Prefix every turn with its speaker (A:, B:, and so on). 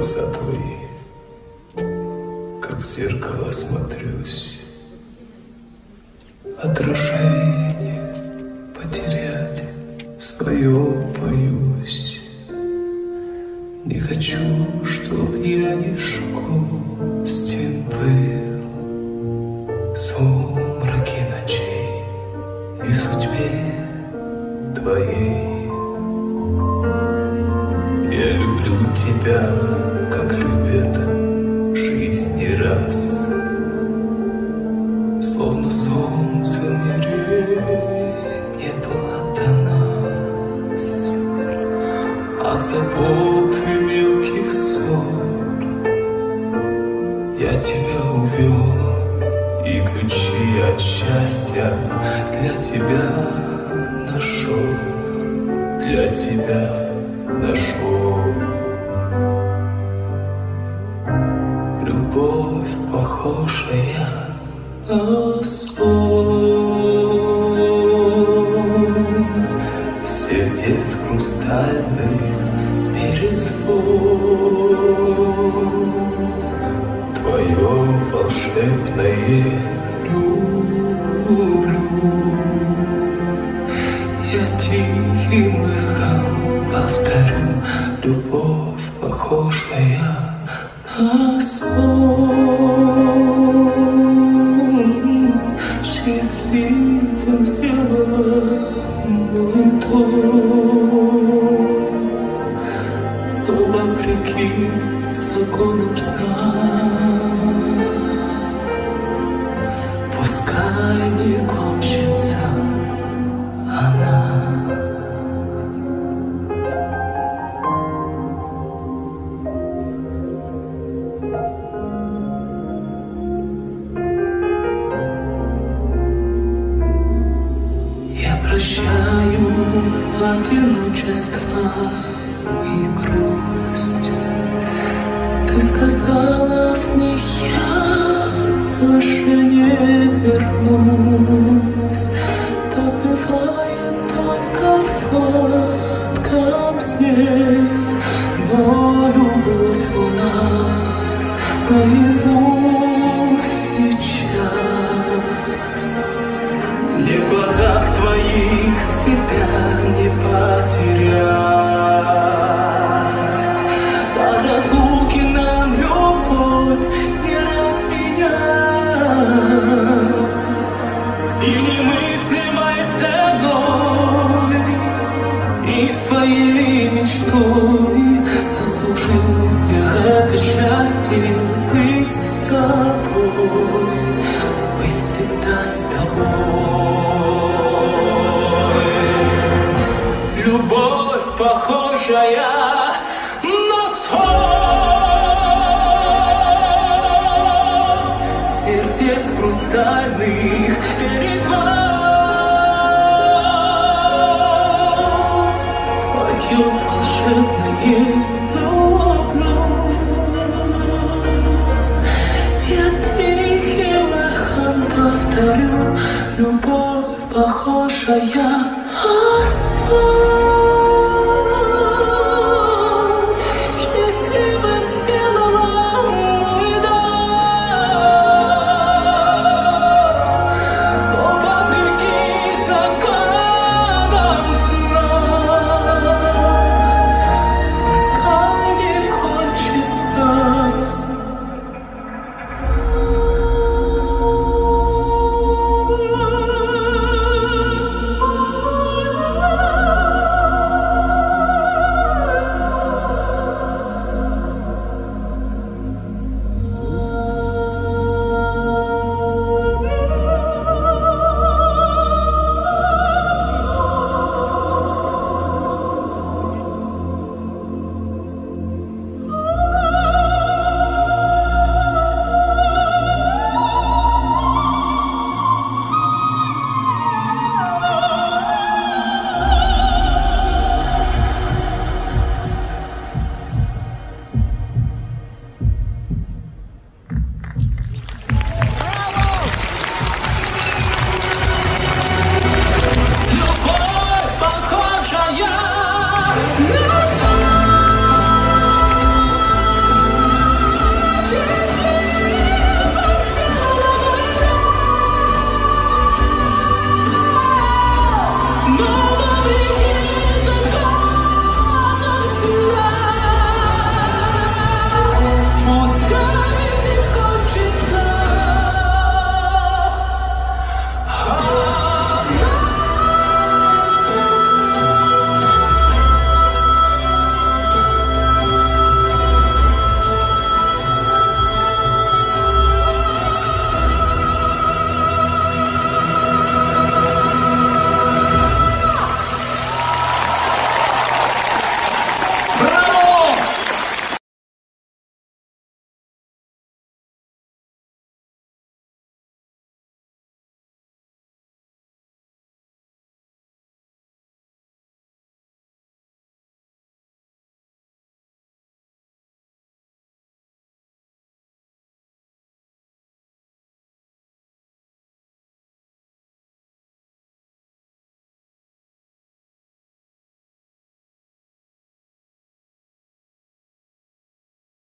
A: Твои, как в зеркало смотрюсь. Отражение потерять свое боюсь. Не хочу, чтоб я лишь гостем был в сумраке ночей и судьбе твоей. Тебя, как любят жизни раз. Словно солнце в мире не было до нас. От забот и мелких ссор Я тебя увел И ключи от счастья для тебя нашел Для тебя нашел Любовь похожая на сон Сердец хрустальных перезвон. Твое волшебное люблю. Я тихим эхом повторю Любовь похожая на сон Счастливым сделала не то Но вопреки законам сна прощаю одиночество и грусть. Ты сказала в них я больше не вернусь. Так бывает только в сладком сне, но любовь у нас наяву По разлуке нам любовь не разменять. И немыслимой ценой, и своей мечтой заслужил я это счастье быть с тобой, быть всегда с тобой. Любовь похожая хрустальных перезвон. Твое волшебное люблю. Я тихим эхом повторю, любовь похожая.